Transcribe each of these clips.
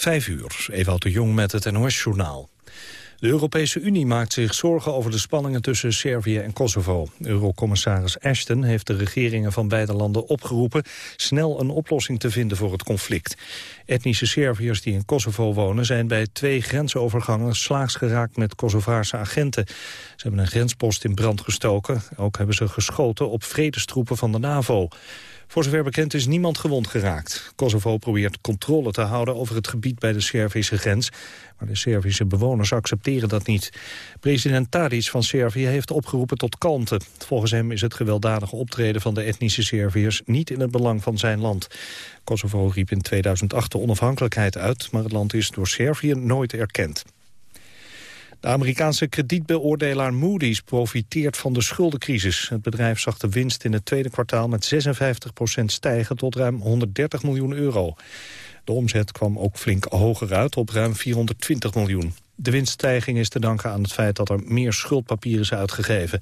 Vijf uur, Ewout de Jong met het NOS-journaal. De Europese Unie maakt zich zorgen over de spanningen tussen Servië en Kosovo. Eurocommissaris Ashton heeft de regeringen van beide landen opgeroepen snel een oplossing te vinden voor het conflict. Etnische Serviërs die in Kosovo wonen zijn bij twee grensovergangen slaags geraakt met Kosovaarse agenten. Ze hebben een grenspost in brand gestoken. Ook hebben ze geschoten op vredestroepen van de NAVO. Voor zover bekend is niemand gewond geraakt. Kosovo probeert controle te houden over het gebied bij de Servische grens. Maar de Servische bewoners accepteren dat niet. President Tadic van Servië heeft opgeroepen tot kalmte. Volgens hem is het gewelddadige optreden van de etnische Serviërs niet in het belang van zijn land. Kosovo riep in 2008 de onafhankelijkheid uit, maar het land is door Servië nooit erkend. De Amerikaanse kredietbeoordelaar Moody's profiteert van de schuldencrisis. Het bedrijf zag de winst in het tweede kwartaal met 56% stijgen tot ruim 130 miljoen euro. De omzet kwam ook flink hoger uit op ruim 420 miljoen. De winststijging is te danken aan het feit dat er meer schuldpapier is uitgegeven.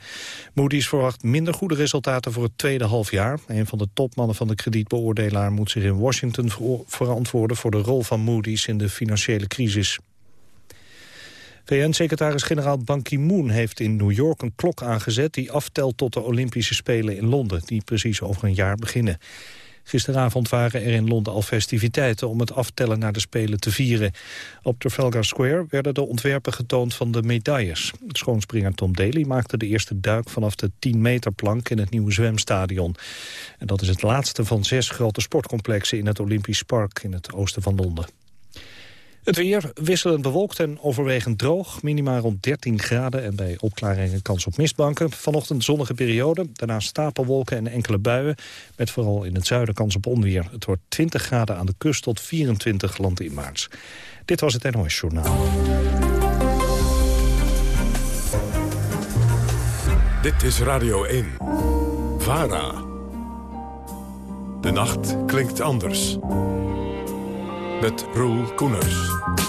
Moody's verwacht minder goede resultaten voor het tweede halfjaar. Een van de topmannen van de kredietbeoordelaar moet zich in Washington verantwoorden voor de rol van Moody's in de financiële crisis. VN-secretaris-generaal Ban Ki-moon heeft in New York een klok aangezet... die aftelt tot de Olympische Spelen in Londen, die precies over een jaar beginnen. Gisteravond waren er in Londen al festiviteiten om het aftellen naar de Spelen te vieren. Op Trafalgar Square werden de ontwerpen getoond van de medailles. Schoonspringer Tom Daly maakte de eerste duik vanaf de 10 meter plank in het nieuwe zwemstadion. En dat is het laatste van zes grote sportcomplexen in het Olympisch Park in het oosten van Londen. Het weer wisselend bewolkt en overwegend droog. Minimaal rond 13 graden en bij opklaringen kans op mistbanken. Vanochtend zonnige periode, daarna stapelwolken en enkele buien. Met vooral in het zuiden kans op onweer. Het wordt 20 graden aan de kust tot 24 maart. Dit was het NOS Journaal. Dit is Radio 1. VARA. De nacht klinkt anders met Roel Koeners.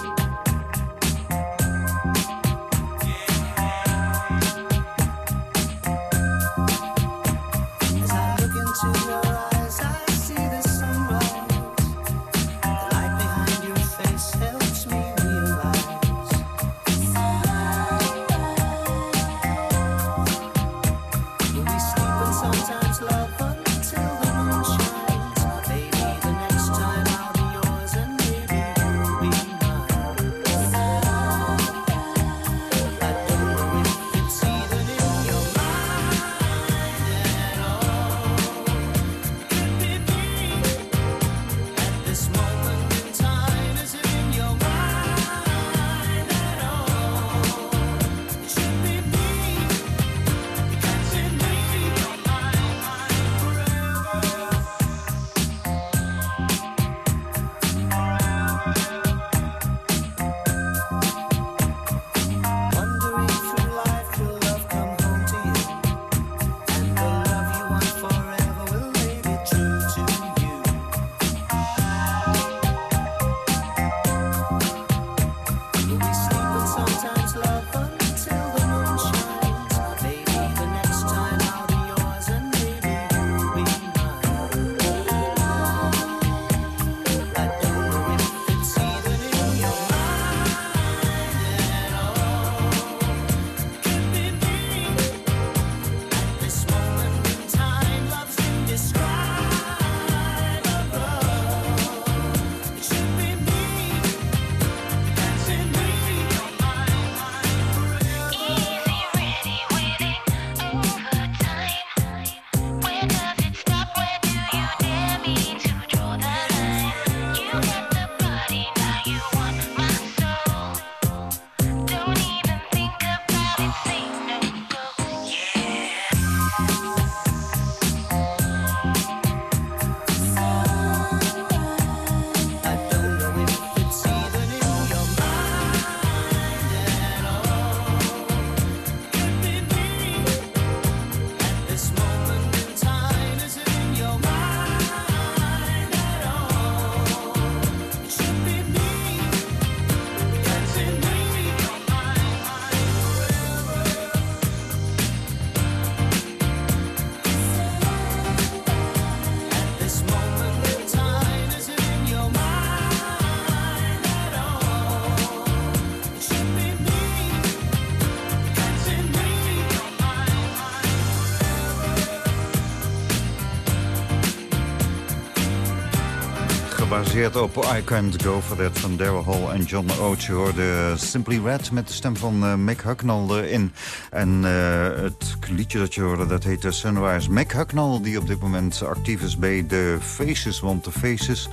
Gebaseerd op I Can't Go For That van Daryl Hall en John Oates. Je hoorde Simply Red met de stem van uh, Mick Hucknall erin. En uh, het liedje dat je hoorde, dat heet Sunrise. Mick Hucknall, die op dit moment actief is bij de Faces. Want de Faces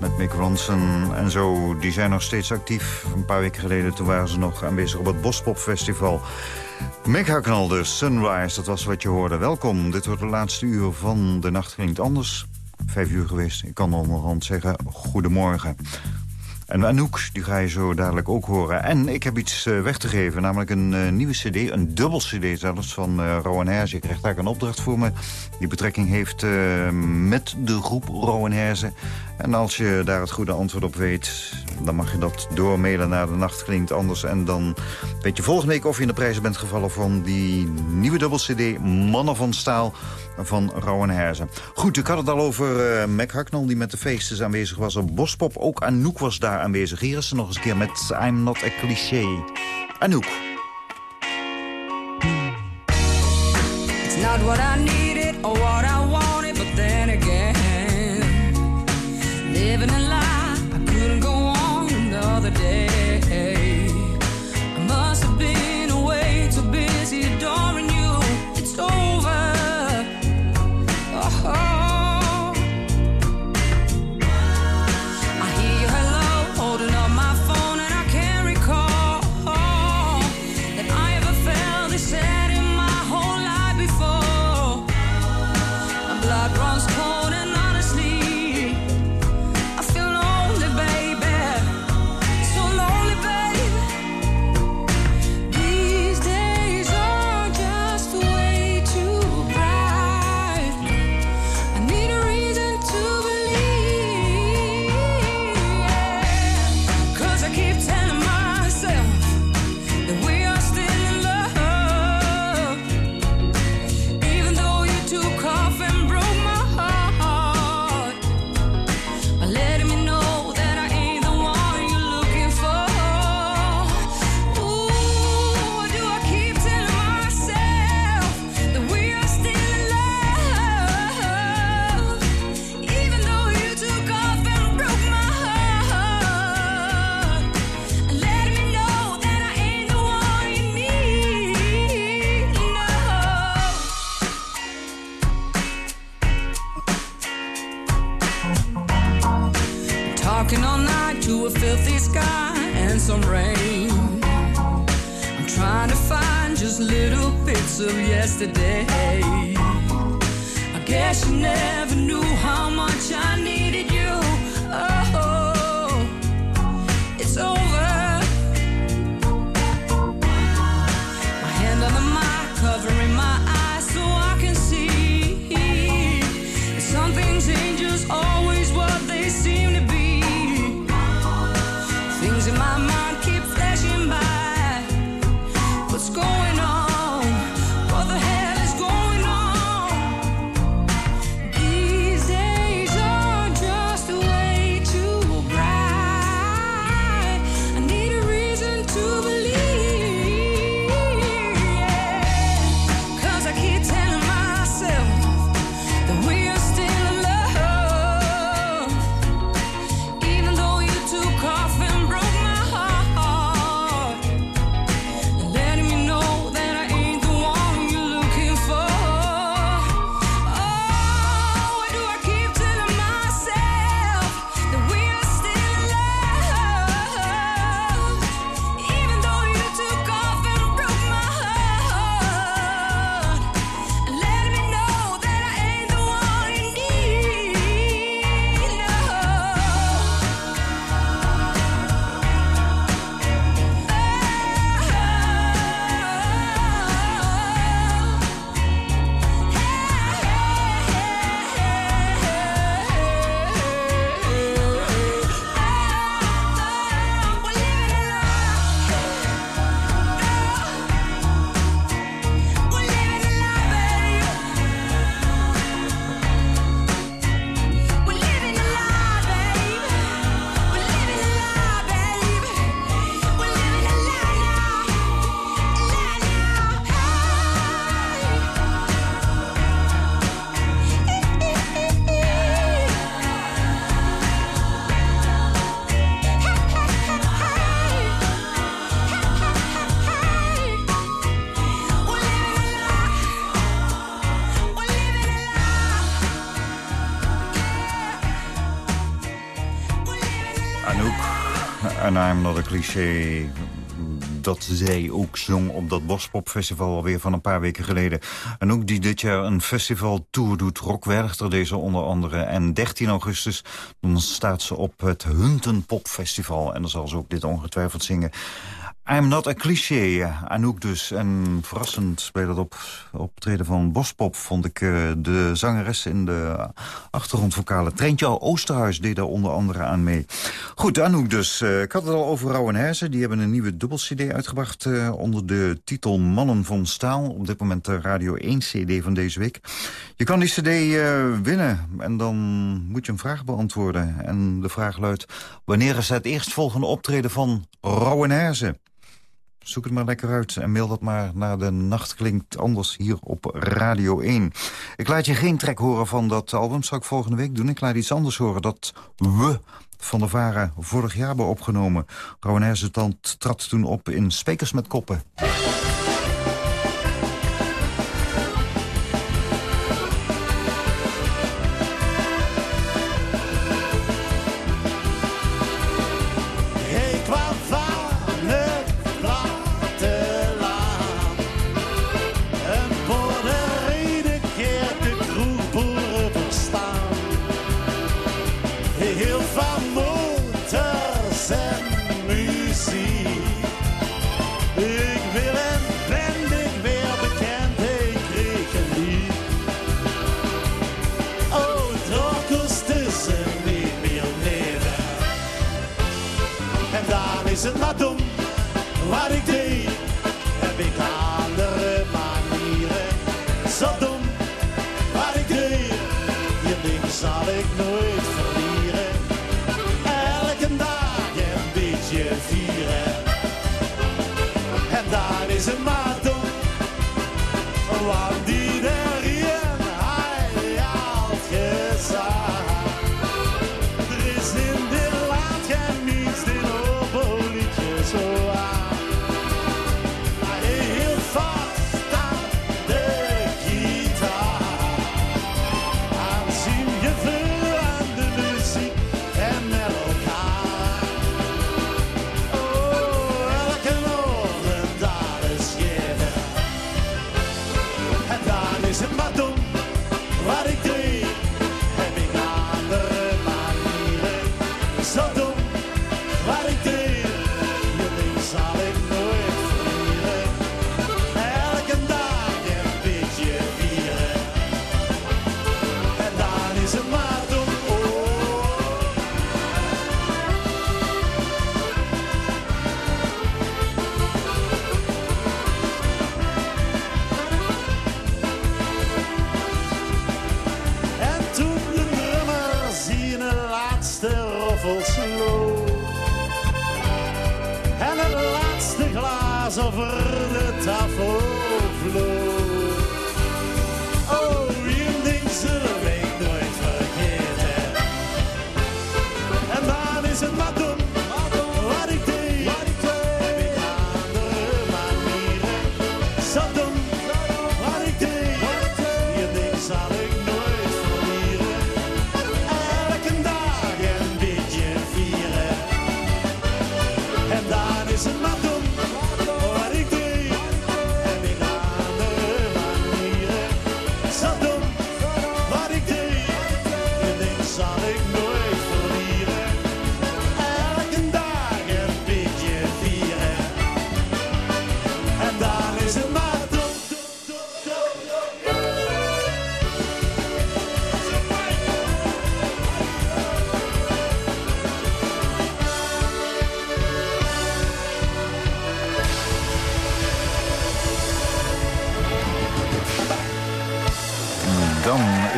met Mick Ronson en zo, die zijn nog steeds actief. Een paar weken geleden toen waren ze nog aanwezig op het Bospop Festival. Mick Hucknall, de Sunrise, dat was wat je hoorde. Welkom, dit wordt de laatste uur van De Nacht Klinkt Anders vijf uur geweest. Ik kan onderhand zeggen, goedemorgen. En Anouk, die ga je zo dadelijk ook horen. En ik heb iets eh, weg te geven, namelijk een uh, nieuwe cd. Een dubbel cd zelfs van uh, Rowan Herze. Ik krijg daar een opdracht voor me. Die betrekking heeft met de groep Rowan Herze. En als je daar het goede antwoord op weet... dan mag je dat doormailen naar de nacht klinkt anders. En dan weet je volgende week of je in de prijzen bent gevallen... van die nieuwe dubbel cd Mannen van Staal van Rowan Herzen. Goed, ik had het al over uh, Mac Hacknell die met de feestjes aanwezig was op Bospop. Ook Anouk was daar aanwezig. Hier is ze nog eens een keer met I'm Not a Cliché. Anouk. It's not what I what cliché dat zij ook zong op dat Bospopfestival alweer van een paar weken geleden. En ook die dit jaar een festivaltour doet. Rock Werchter deze onder andere. En 13 augustus dan staat ze op het Hunten Popfestival. En dan zal ze ook dit ongetwijfeld zingen. I'm not a cliché, Anouk dus. En verrassend bij dat op, optreden van Bospop vond ik uh, de zangeres in de achtergrondvokale. Treintje Oosterhuis deed daar onder andere aan mee. Goed, Anouk dus. Uh, ik had het al over Rauw en Herzen. Die hebben een nieuwe dubbel-cd uitgebracht onder de titel Mannen van Staal. Op dit moment de Radio 1 cd van deze week. Je kan die cd winnen en dan moet je een vraag beantwoorden. En de vraag luidt, wanneer is het eerstvolgende optreden van Rauw en Herzen? Zoek het maar lekker uit en mail dat maar naar de Nacht Klinkt Anders hier op Radio 1. Ik laat je geen trek horen van dat album, zal ik volgende week doen. Ik laat iets anders horen, dat we van de Vara vorig jaar hebben opgenomen. Rowan Tand trad toen op in Spekers met Koppen.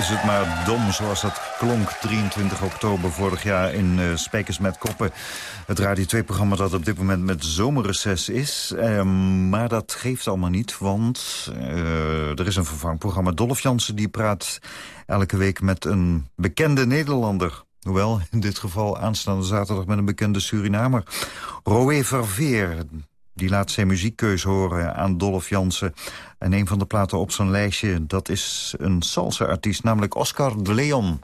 Is het maar dom zoals dat klonk 23 oktober vorig jaar in uh, Spijkers met Koppen. Het Radio 2-programma dat op dit moment met zomerreces is. Ehm, maar dat geeft allemaal niet, want uh, er is een vervangprogramma. Dolph Jansen die praat elke week met een bekende Nederlander. Hoewel, in dit geval aanstaande zaterdag met een bekende Surinamer. Roé Verveer, die laat zijn muziekkeuze horen aan Dolph Jansen. En een van de platen op zijn lijstje, dat is een salsa-artiest, namelijk Oscar de Leon.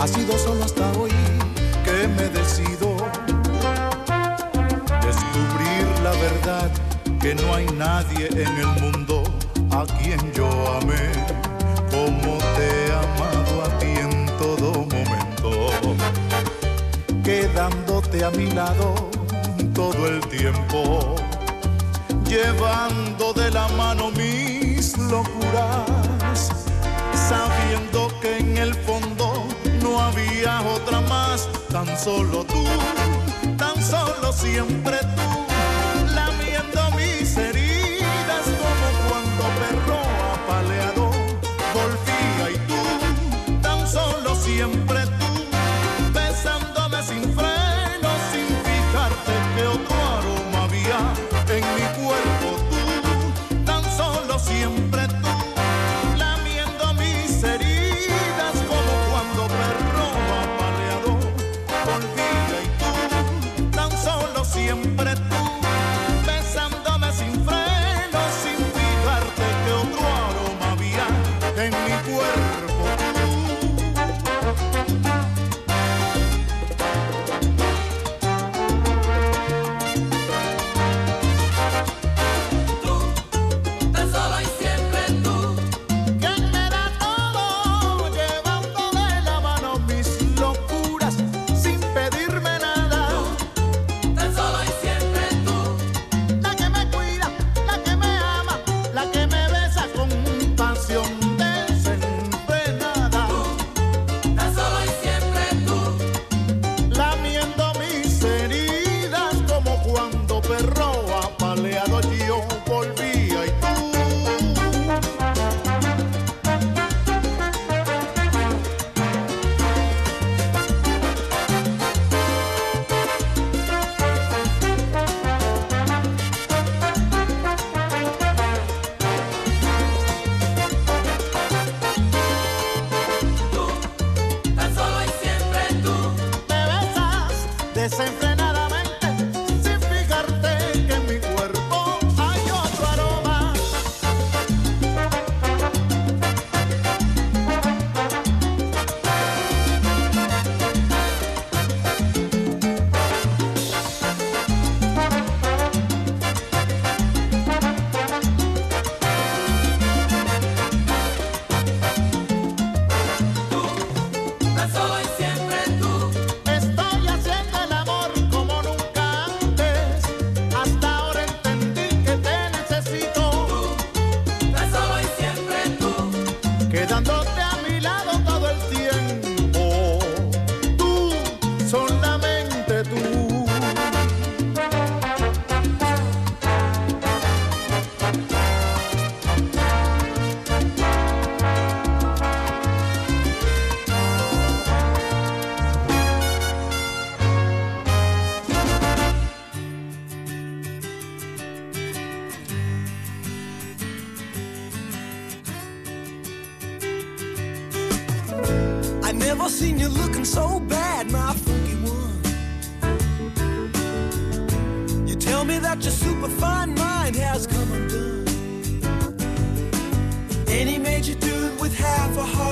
Ha sido solo hasta hoy que me decido descubrir la verdad que no hay nadie en el mundo a quien yo amé como te he amado a ti en todo momento. Quedándote a mi lado todo el tiempo, llevando de la mano mis locuras, sabiendo que en el fondo otra más, tan solo tú, tan solo siempre tú.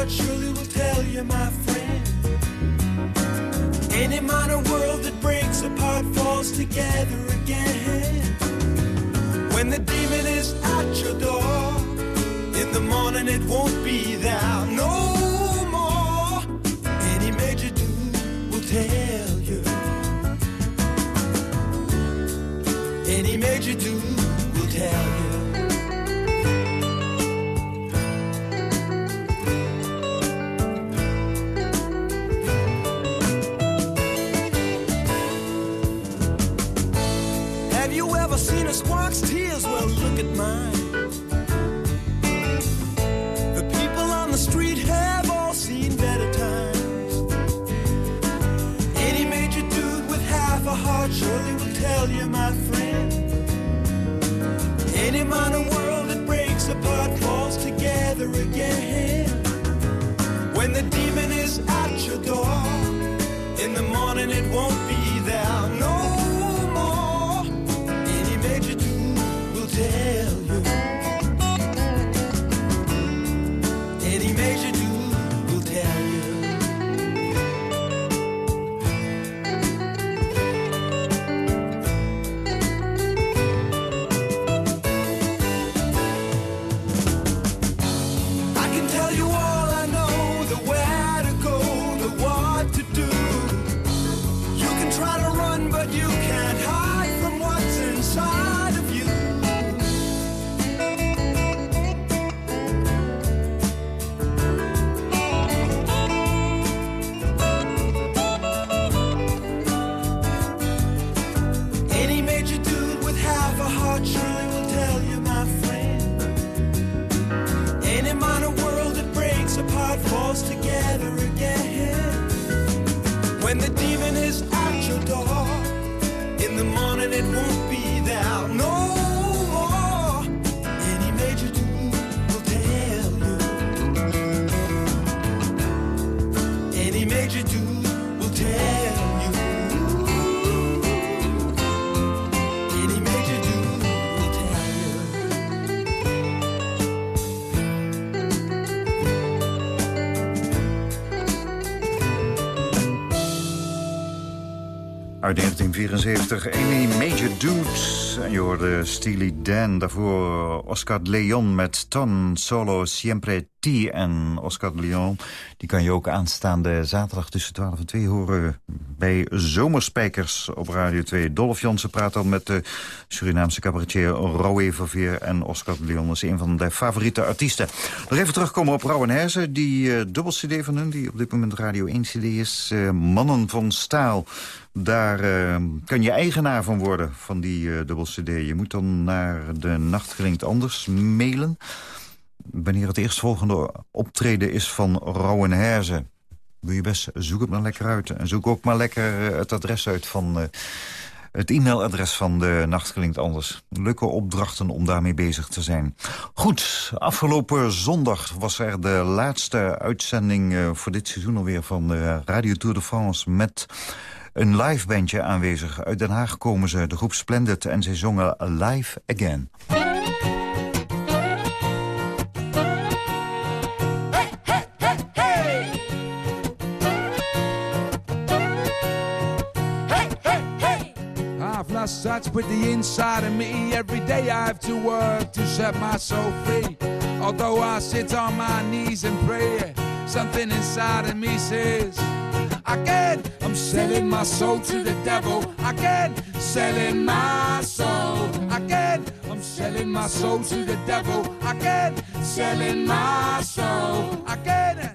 Surely will tell you, my friend. Any minor world that breaks apart falls together again. When the demon is at your door, in the morning it won't be there no more. Any major dude will tell you. Any major dude will tell you. Seen tears? Well, look at mine. The people on the street have all seen better times. Any major dude with half a heart surely will tell you, my friend. Any modern world that breaks apart falls together again. When the demon is at your door, in the morning it won't be heart surely will tell you, my friend. Any minor world that breaks apart falls together again. When the demon is at your door, in the morning it won't be there no Uit 1974, Amy Major Dude. En je hoorde Steely Dan. Daarvoor Oscar Leon met Ton Solo Siempre En Oscar de Leon, die kan je ook aanstaande zaterdag tussen 12 en 2 horen... bij Zomerspijkers op Radio 2. Dolph Jansen praat dan met de Surinaamse cabaretier Rowe Verveer. En Oscar de Leon is een van de favoriete artiesten. Nog even terugkomen op Rauw en Herzen. Die uh, dubbel-cd van hun, die op dit moment Radio 1-cd is. Uh, Mannen van Staal. Daar uh, kan je eigenaar van worden, van die uh, dubbel-cd. Je moet dan naar de Nacht Klinkt Anders mailen. Wanneer het eerstvolgende optreden is van Rauw Herzen. Wil je best, zoek het maar lekker uit. En zoek ook maar lekker het adres uit van... Uh, het e-mailadres van de Nacht Klinkt Anders. Leuke opdrachten om daarmee bezig te zijn. Goed, afgelopen zondag was er de laatste uitzending uh, voor dit seizoen alweer van de Radio Tour de France... met een live bandje aanwezig. Uit Den Haag komen ze, de groep Splendid, en zij zongen Live Again. Touch with the inside of me. Every day I have to work to set my soul free. Although I sit on my knees and pray, something inside of me says, Again, I'm selling my soul to the devil. Again, selling my soul. Again, I'm selling my soul to the devil. Again, selling my soul. Again,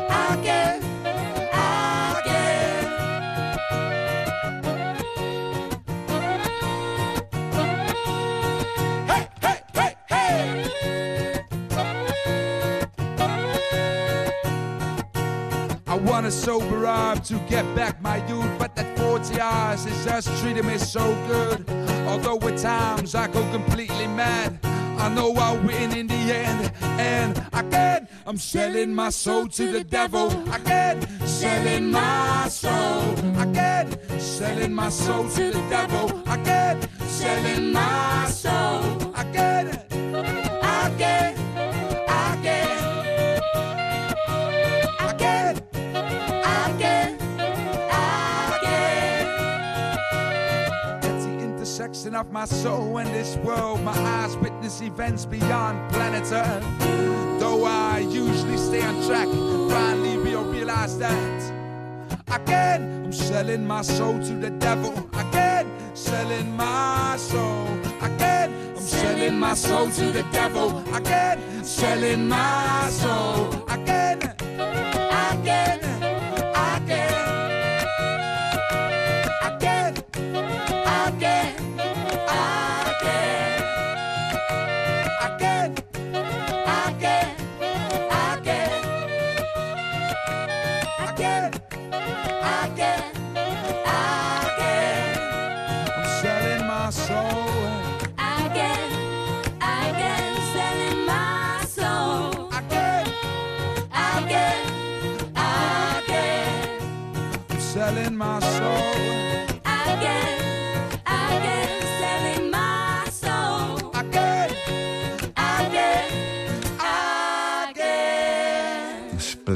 wanna sober up to get back my youth, but that 40 hours is just treating me so good. Although at times I go completely mad. I know I'll win in the end. And again, I'm selling my soul to the devil. Again, selling my soul. Again, selling my soul to the devil. Again, selling my soul. Again, again, intersection of my soul and this world. My eyes witness events beyond planet Earth. Though I usually stay on track, finally we'll realize that. Again, I'm selling my soul to the devil. Again, selling my soul. Again, I'm selling my soul to the devil. Again, selling my soul. Again, again,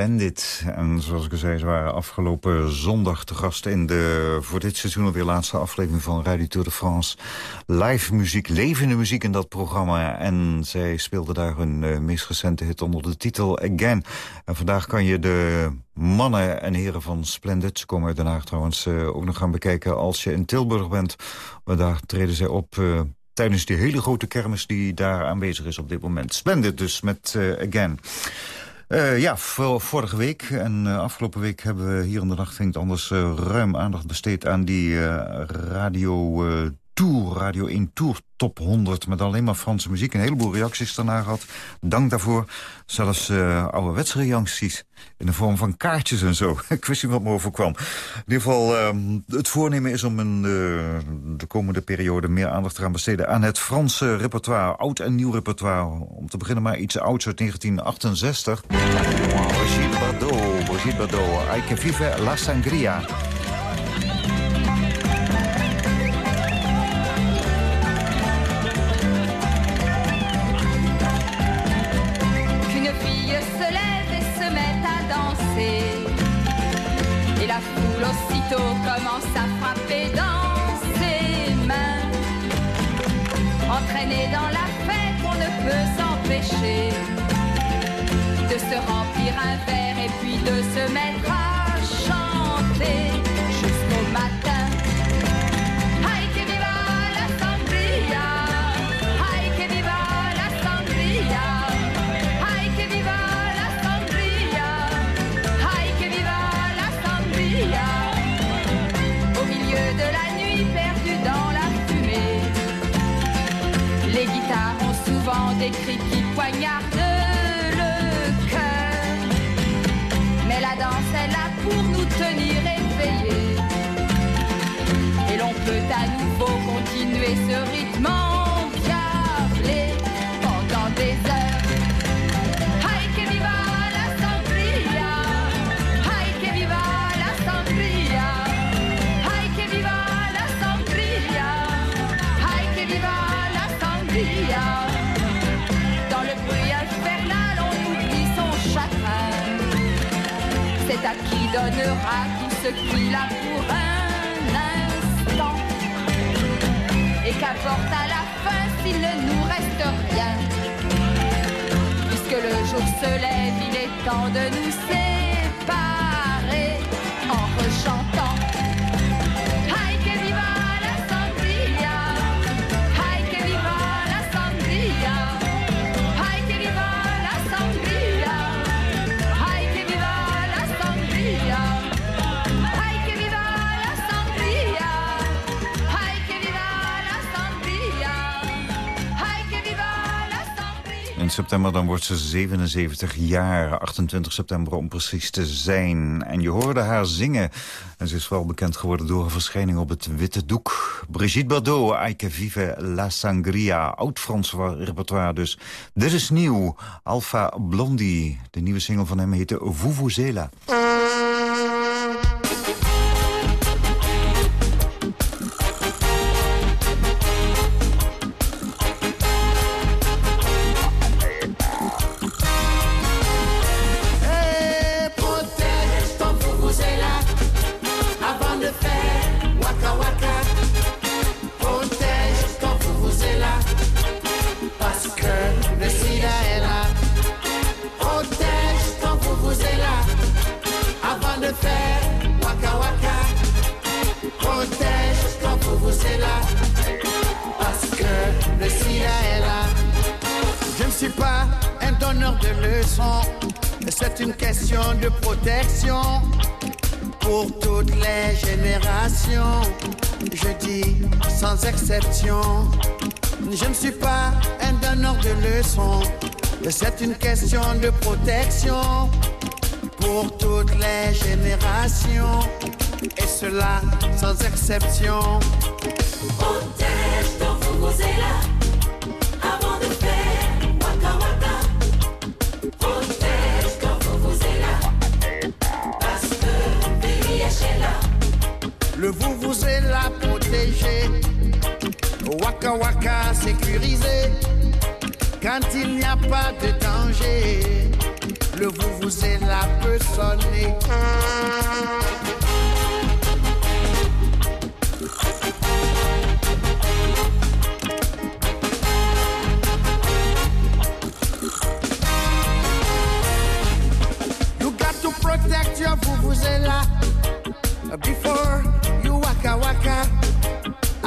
Splendid. En zoals ik al zei, ze waren afgelopen zondag te gast... in de voor dit seizoen alweer laatste aflevering van Radio Tour de France. Live muziek, levende muziek in dat programma. En zij speelden daar hun eh, meest recente hit onder de titel Again. En vandaag kan je de mannen en heren van Splendid... ze komen uit Den Haag trouwens, eh, ook nog gaan bekijken... als je in Tilburg bent. Want daar treden zij op... eh, Tijdens die hele grote kermis die daar aanwezig is op dit moment. Splendid dus met Again. Eh, ja, vorige week en eh, afgelopen week hebben we hier in de nacht vindt anders eh, ruim aandacht besteed aan die radio Tour, Radio 1 Tour Top 100 met alleen maar Franse muziek. Een heleboel reacties daarna gehad. Dank daarvoor. Zelfs uh, ouderwetse reacties in de vorm van kaartjes en zo. Ik wist niet wat me overkwam. In ieder geval, uh, het voornemen is om in de, de komende periode meer aandacht te gaan besteden aan het Franse repertoire. Oud en nieuw repertoire. Om te beginnen maar iets ouds uit 1968. Brigitte Bardot, Brigitte Bardot. Vive la sangria. De se remplir un verre et puis de se mettre à chanter jusqu'au matin. Ay, que viva la sangria! Ay, que viva la sangria! Ay, que viva la sangria! Ay, que viva la sangria! Au milieu de la nuit, perdue dans la fumée, les guitares ont souvent des cris qui donnera tout ce qu'il a pour un instant. Et qu'importe à la fin s'il ne nous reste rien. Puisque le jour se lève, il est temps de nous séparer september, dan wordt ze 77 jaar. 28 september om precies te zijn. En je hoorde haar zingen. En ze is vooral bekend geworden door een verschijning op het witte doek. Brigitte Bardot, Aike Vive La Sangria. Oud-Frans repertoire dus. Dit is nieuw. Alpha Blondie. De nieuwe single van hem heette Vuvuzela. Je dis sans exception. Je ne suis pas un donneur de leçons. C'est une question de protection pour toutes les générations. Et cela sans exception. Le vuvuzela protégé, waka waka sécurisé. Quand il n'y a pas de danger, le vuvuzela peut sonner. You got to protect your vuvuzela before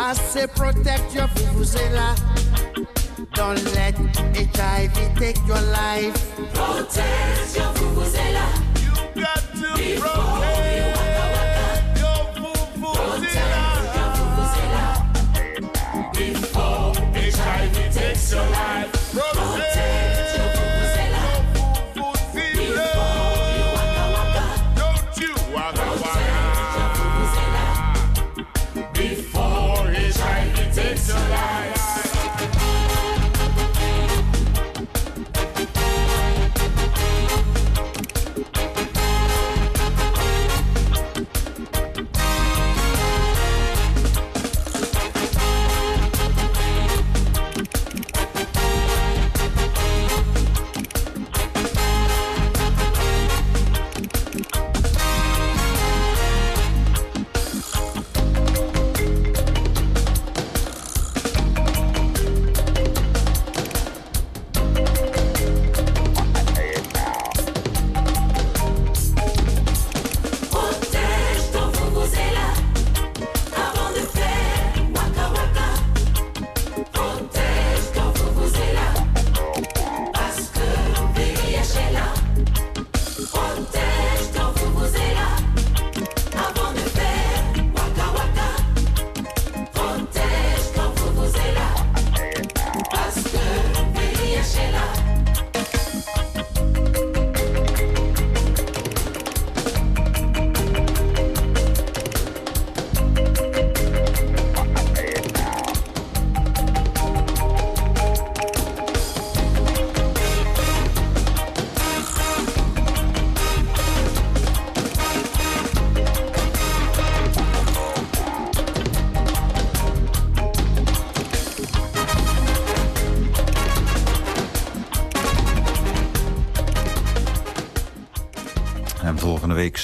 I say protect your vuvuzela. Don't let HIV take your life. Protège your vuvuzela You got to before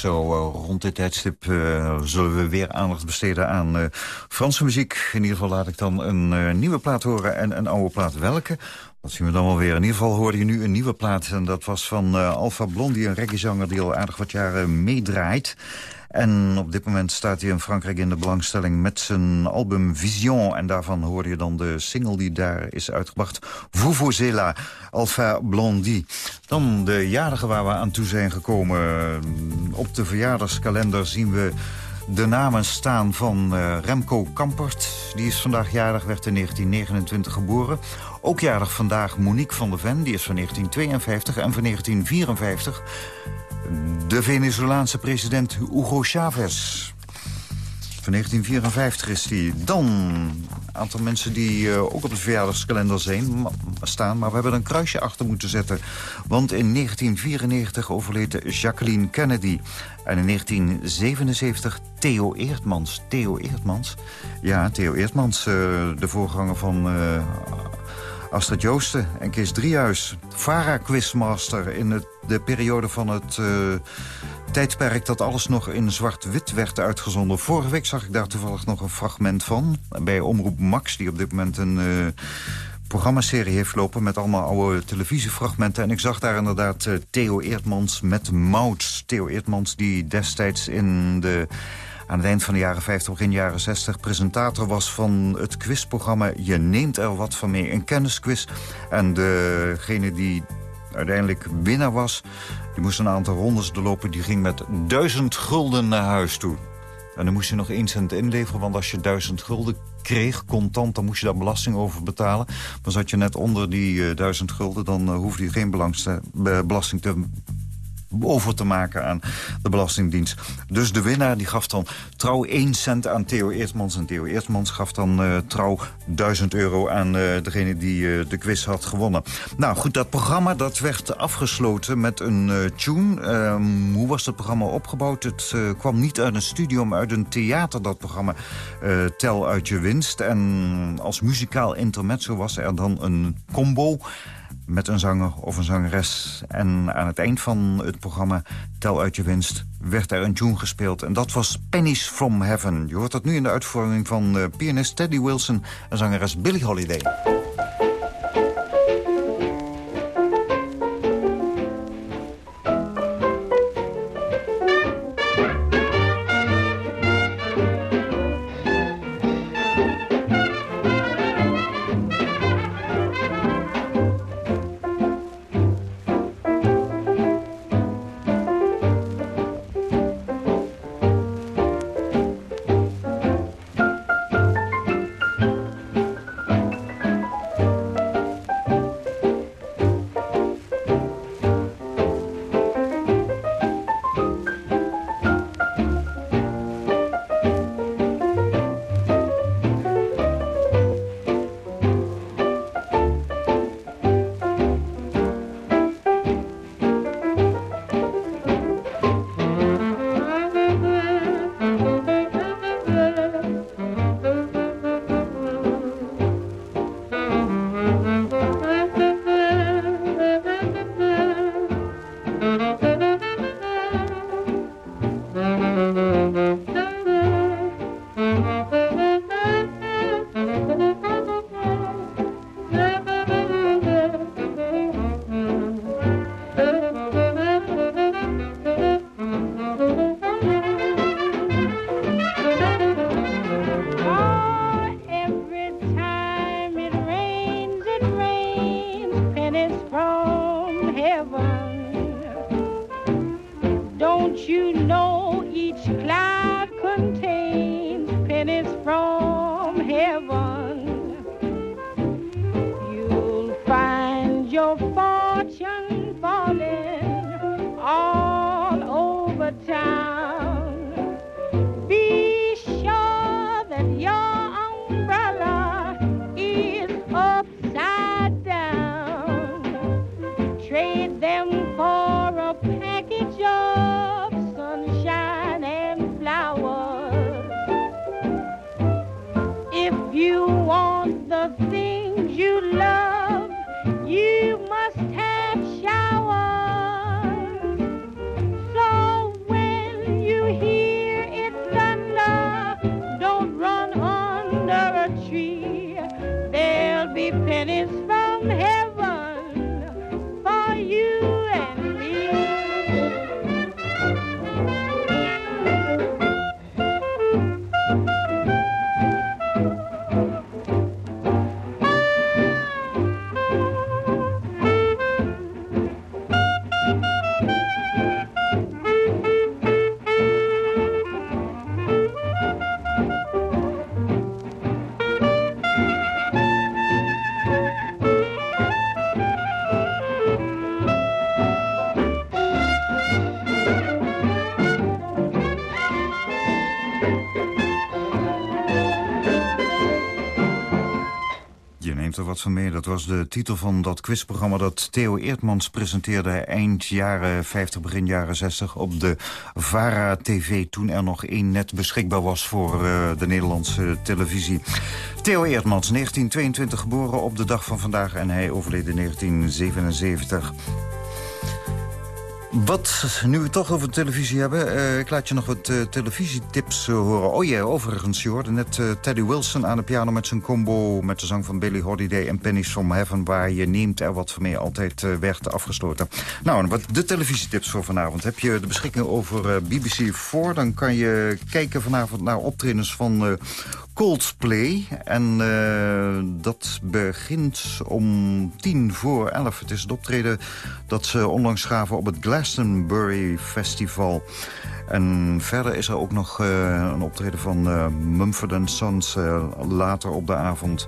zo eh, rond dit tijdstip eh, zullen we weer aandacht besteden aan eh, Franse muziek. In ieder geval laat ik dan een nieuwe plaat horen en een oude plaat. Welke? Dat zien we dan wel weer. In ieder geval hoorde je nu een nieuwe plaat. En dat was van Alpha Blondie, een reggaezanger die al aardig wat jaren meedraait. En op dit moment staat hij in Frankrijk in de belangstelling met zijn album Vision. En daarvan hoorde je dan de single die daar is uitgebracht. Vuvuzela, Alpha Blondie. Dan de jarige waar we aan toe zijn gekomen. Op de verjaardagskalender zien we de namen staan van uh, Remco Kampert. Die is vandaag jarig, werd in 1929 geboren. Ook jarig vandaag Monique van der Ven, die is van 1952 en van 1954... de Venezolaanse president Hugo Chavez. Van 1954 is die. Dan een aantal mensen die uh, ook op de verjaardagskalender zijn, staan... maar we hebben een kruisje achter moeten zetten. Want in 1994 overleed Jacqueline Kennedy. En in 1977 Theo Eertmans. Theo Eertmans? Ja, Theo Eertmans, uh, de voorganger van... Uh, Astrid Joosten en Kees Driehuis. VARA-quizmaster in het, de periode van het tijdperk... dat alles nog in zwart-wit werd uitgezonden. Vorige week zag ik daar toevallig nog een fragment van... bij Omroep Max, die op dit moment een... Uh, programmaserie heeft lopen met allemaal oude televisiefragmenten. En ik zag daar inderdaad uh, Theo Eertmans met Mout. Theo Eertmans die destijds in de aan het eind van de jaren 50, begin jaren 60... presentator was van het quizprogramma Je neemt er wat van mee. Een kennisquiz. En degene die uiteindelijk winnaar was... die moest een aantal rondes doorlopen. Die ging met duizend gulden naar huis toe. En dan moest je nog één cent inleveren, want als je duizend gulden kreeg, contant, dan moest je daar belasting over betalen. Maar zat je net onder die uh, duizend gulden, dan uh, hoefde je geen belasting te over te maken aan de Belastingdienst. Dus de winnaar die gaf dan trouw 1 cent aan Theo Eertmans. En Theo Eertmans gaf dan uh, trouw 1000 euro aan uh, degene die uh, de quiz had gewonnen. Nou goed, dat programma dat werd afgesloten met een tune. Ehm, hoe was dat programma opgebouwd? Het kwam niet uit een studio, maar uit een theater, dat programma Tel uit je winst. En als muzikaal intermezzo was er dan een combo met een zanger of een zangeres. En aan het eind van het programma Tel uit je winst werd er een tune gespeeld. En dat was Pennies from Heaven. Je hoort dat nu in de uitvoering van uh, pianist Teddy Wilson en zangeres Billie Holiday. From heaven van mee. Dat was de titel van dat quizprogramma dat Theo Eertmans presenteerde... eind jaren 50, begin jaren 60 op de VARA-TV... toen er nog één net beschikbaar was voor uh, de Nederlandse televisie. Theo Eertmans, 1922 geboren op de dag van vandaag... en hij overleed in 1977. Wat, nu we het toch over televisie hebben... Uh, ik laat je nog wat uh, televisietips uh, horen. Oh ja, overigens, je hoorde net Teddy Wilson aan de piano... met zijn combo met de zang van Billy Holiday en Pennies from Heaven... waar je neemt er wat van mee altijd werd afgesloten. Nou, wat de televisietips voor vanavond. Heb je de beschikking over BBC 4... dan kan je kijken vanavond naar optredens van Coldplay. En uh, dat begint om tien voor elf. Het is het optreden dat ze onlangs gaven op het Glastonbury Festival. En verder is er ook nog uh, een optreden van uh, Mumford Sons later op de avond.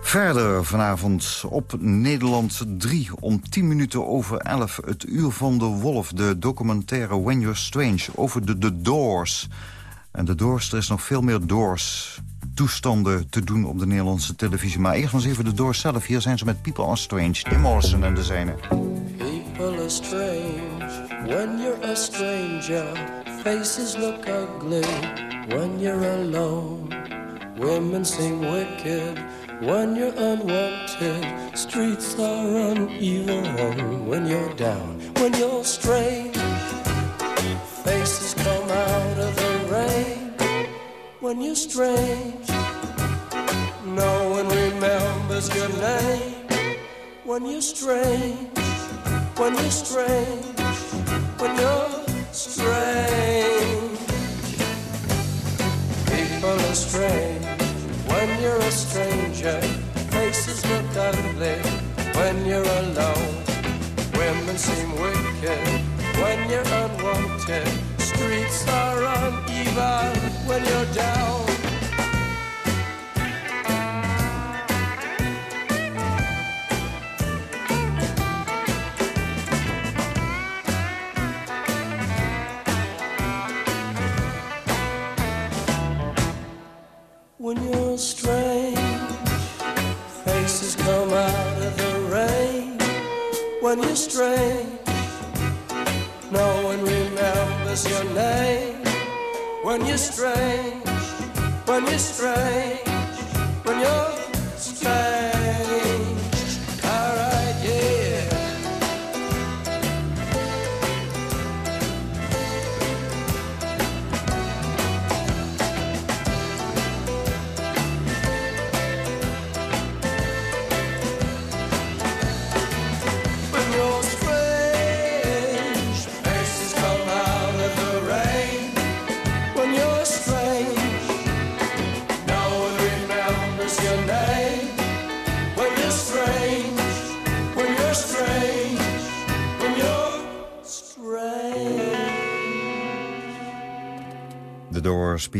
Verder vanavond op Nederland 3 om 10 minuten over 11. Het Uur van de Wolf, de documentaire When You're Strange over de The Doors... En de Doors, er is nog veel meer Doors toestanden te doen op de Nederlandse televisie. Maar eerst eens even de Doors zelf. Hier zijn ze met People Are Strange, Tim Morrison en de zijne. People are strange when you're a stranger. Faces look ugly when you're alone. Women seem wicked when you're unwanted. Streets are uneven when you're down. When you're strange, faces come when you're strange. No one remembers your name when you're strange. When you're strange. When you're strange. People are strange when you're a stranger. Faces look ugly when you're alone. Women seem wicked when you're unwanted. Streets are when you're down.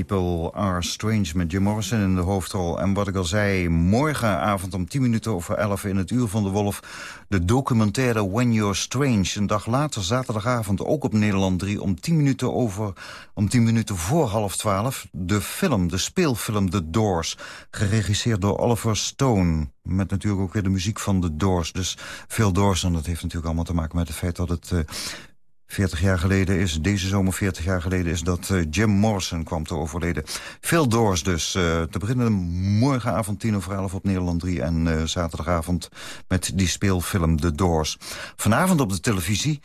People Are Strange met Jim Morrison in de hoofdrol. En wat ik al zei, morgenavond om 10 minuten over 11 in het Uur van de Wolf... de documentaire When You're Strange. Een dag later, zaterdagavond, ook op Nederland 3... om 10 minuten, over, om 10 minuten voor half 12... de film, de speelfilm The Doors, geregisseerd door Oliver Stone... Met natuurlijk ook weer de muziek van The Doors. Dus veel Doors, en dat heeft natuurlijk allemaal te maken met het feit dat het... Uh, 40 jaar geleden is, deze zomer 40 jaar geleden is dat uh, Jim Morrison kwam te overleden. Veel doors dus. Uh, te beginnen morgenavond 10 over 11 op Nederland 3 en uh, zaterdagavond met die speelfilm The Doors. Vanavond op de televisie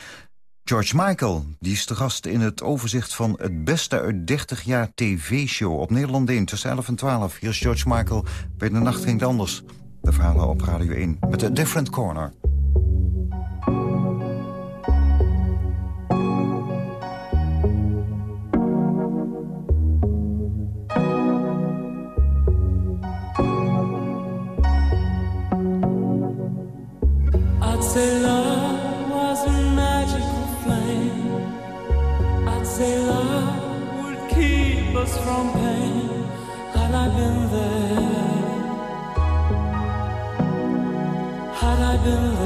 George Michael, die is de gast in het overzicht van het beste uit 30 jaar tv-show op Nederland 1 tussen 11 en 12. Hier is George Michael, bij de nacht ging het anders. De verhalen op Radio 1 met A Different Corner. Had I been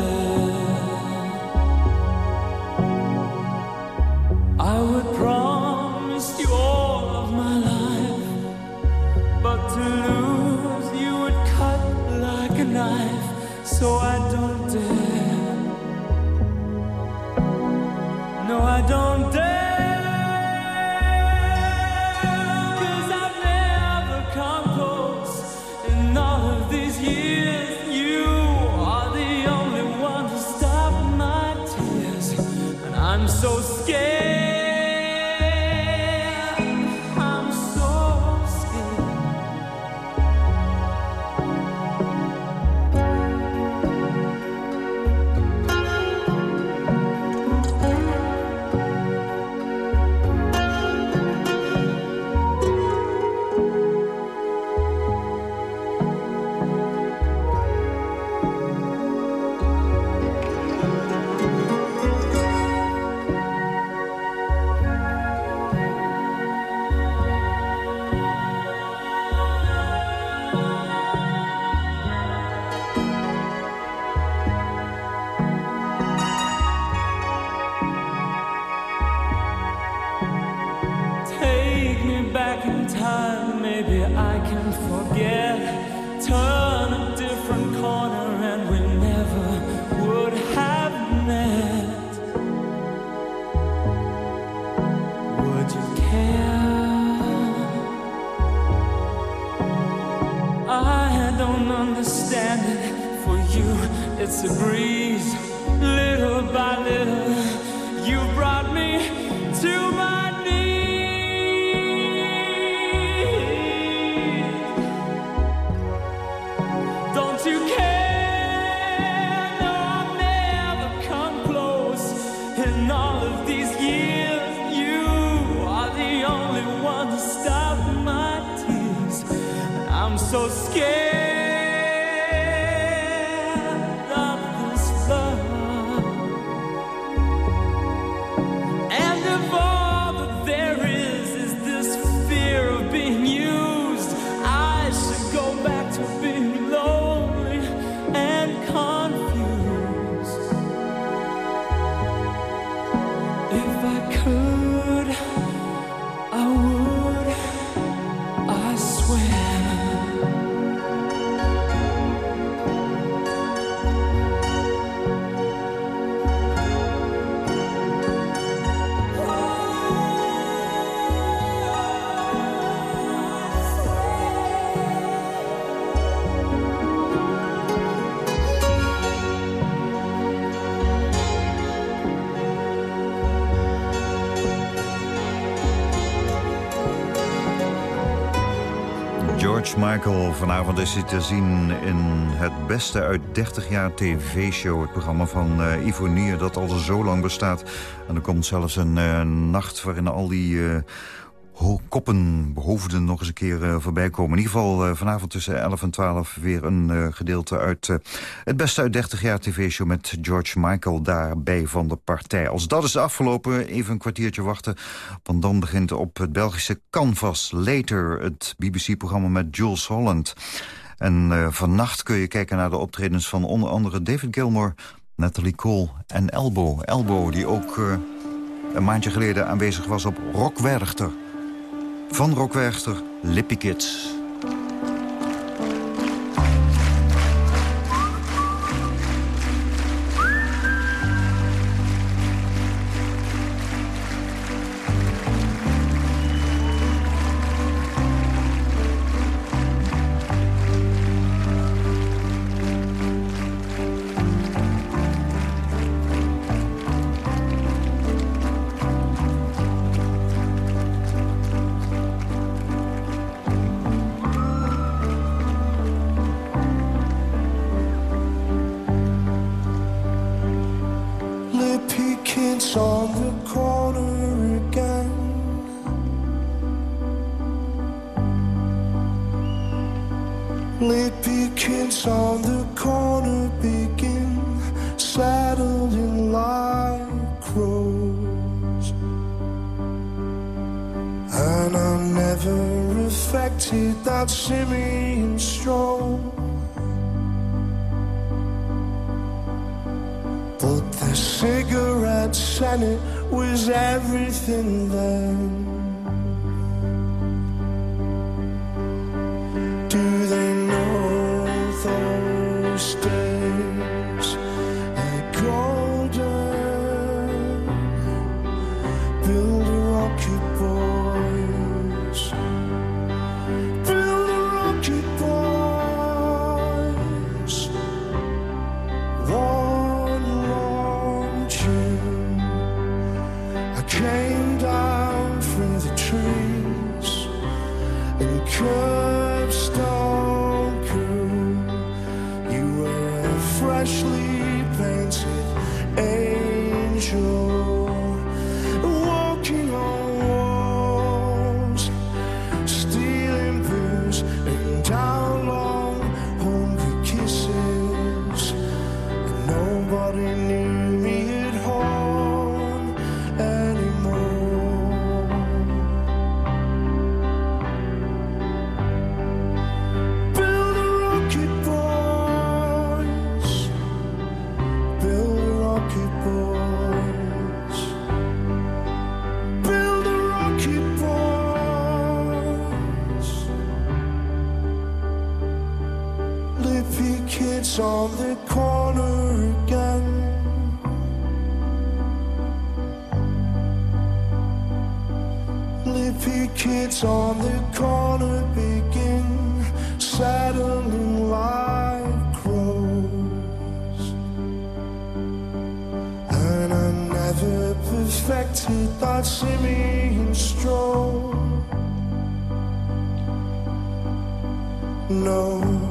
Michael. Vanavond is hij te zien in het beste uit 30 jaar tv-show. Het programma van Nier dat al zo lang bestaat. En er komt zelfs een eh, nacht waarin al die... eh, koppen, hoofden nog eens een keer eh, voorbij komen. In ieder geval eh, vanavond tussen 11 en 12 weer een eh, gedeelte uit het beste uit 30 jaar tv-show met George Michael daarbij van de partij. Als dat is afgelopen, even een kwartiertje wachten, want dan begint op het Belgische Canvas Later het BBC-programma met Jules Holland. En vannacht kun je kijken naar de optredens van onder andere David Gilmour, Natalie Cole en Elbow. Elbow die ook een maandje geleden aanwezig was op Rock Werchter. Van Rock Werchter, Lippy Kids. That simian stroll. But the cigarettes and it was everything then. Do they Affected by simian stroll. No.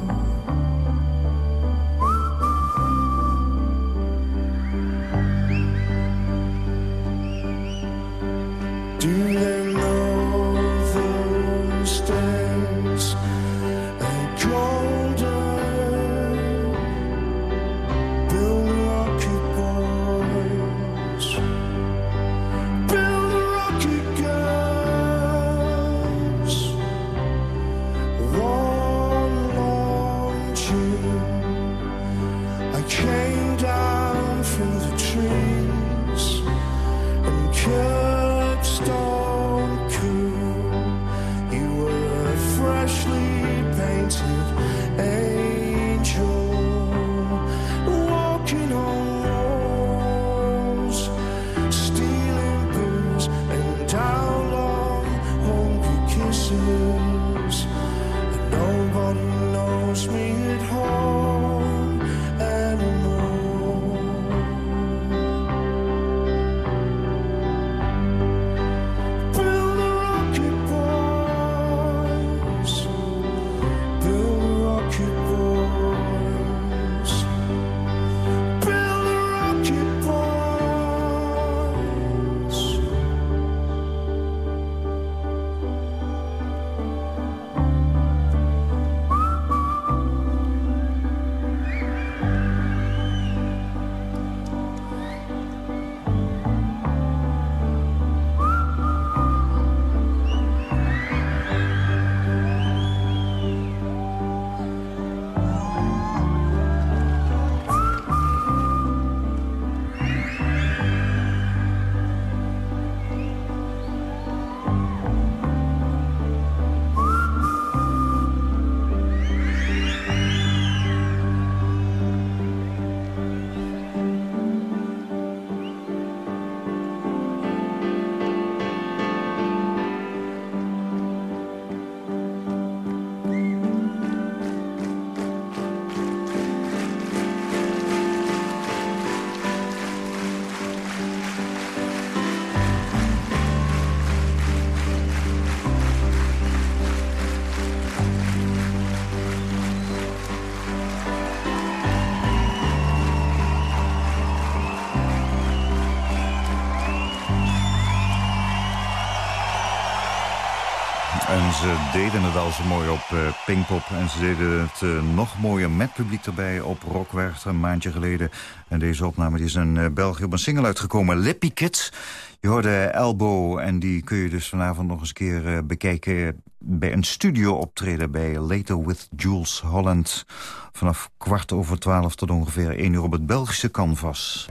Ze deden het al zo mooi op eh, Pinkpop. En ze deden het eh, nog mooier met publiek erbij op Rockwercht een maandje geleden. En deze opname die is in eh, België op een single uitgekomen. Lippy Kids. Je hoorde Elbow en die kun je dus vanavond nog eens een keer bekijken... bij een studio optreden bij Later with Jules Holland. Vanaf kwart over twaalf tot ongeveer één uur op het Belgische canvas.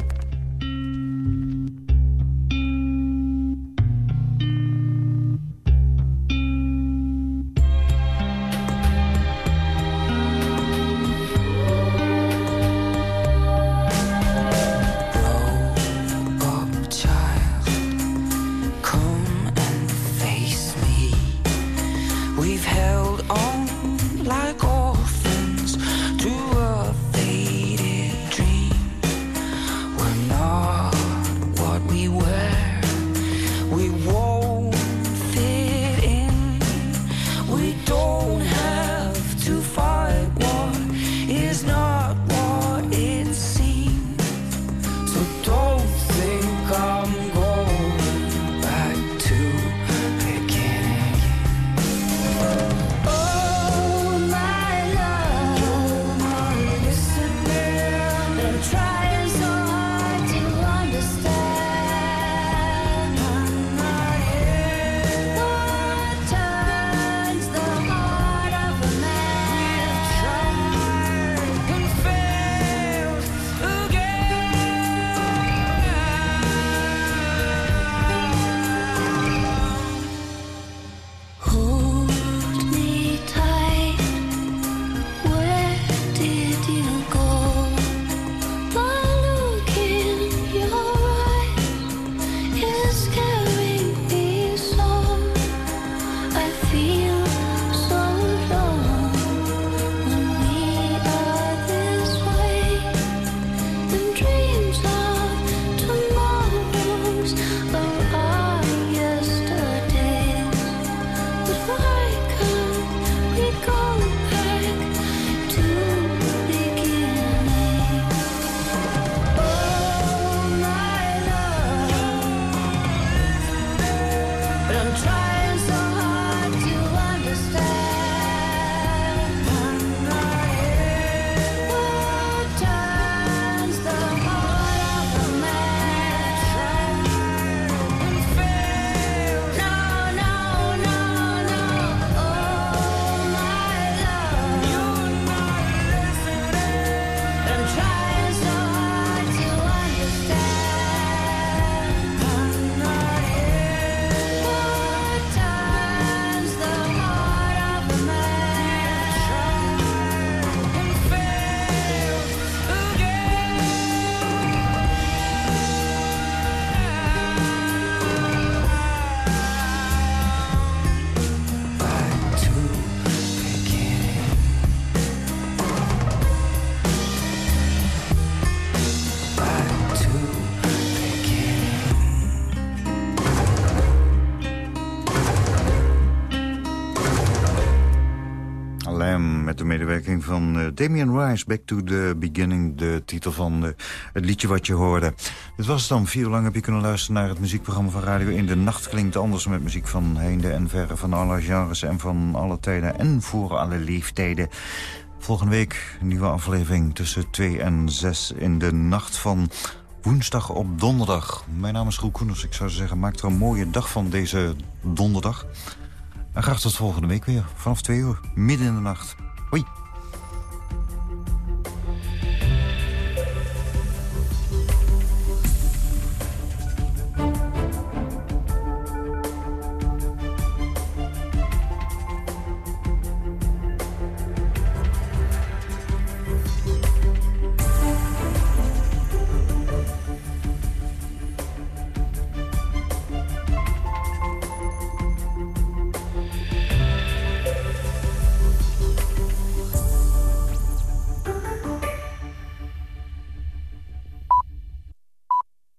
Damien Rice. Back to the Beginning, de titel van uh, het liedje wat je hoorde. Dit was het dan. Vier lang heb je kunnen luisteren naar het muziekprogramma van Radio in De Nacht klinkt anders met muziek van heinde en verre. Van alle genres en van alle tijden en voor alle leeftijden. Volgende week nieuwe aflevering tussen 2 en 6 in de nacht van woensdag op donderdag. Mijn naam is Roel Koeners. Ik zou zeggen, maak er een mooie dag van deze donderdag. En graag tot volgende week weer, vanaf 2 uur, midden in de nacht. Hoi.